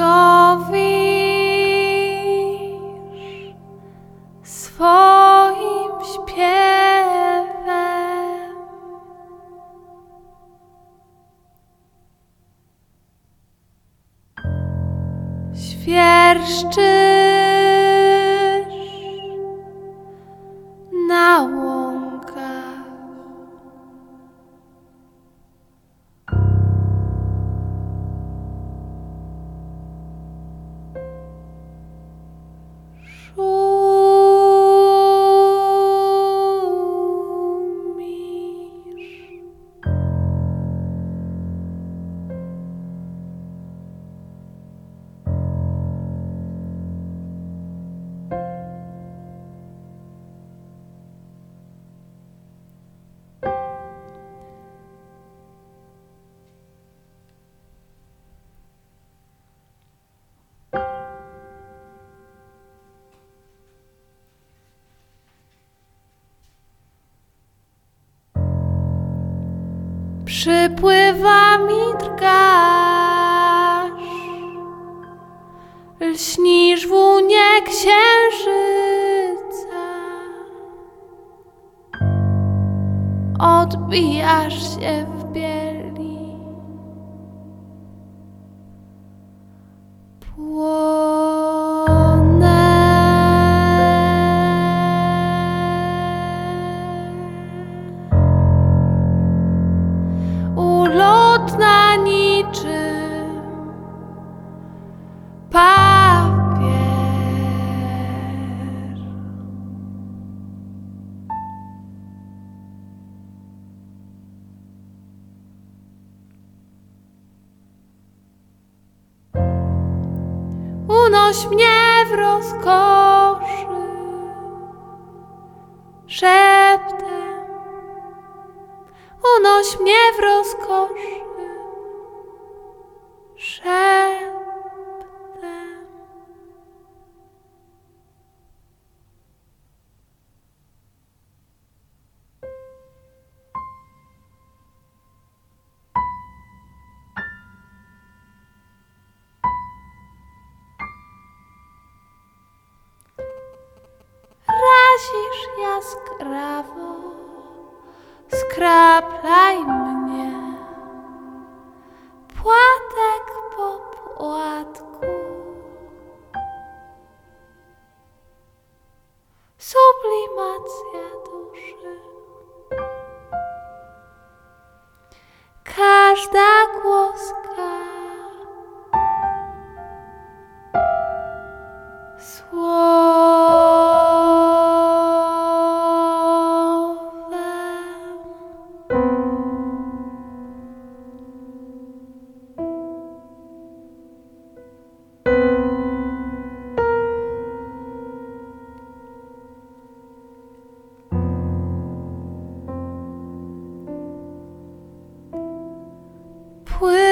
co swoim śpiewem. Świerszczy Przypływa mi drgasz, lśnisz w łunie księżyca. Odbijasz się w bieli. Unoś mnie w rozkoszy szeptem. Unoś mnie w rozkoszy szeptem. Razisz jaskrawo skraplaj mnie. Płatek po płatku. Sublimacja duszy. Każda głoska. will.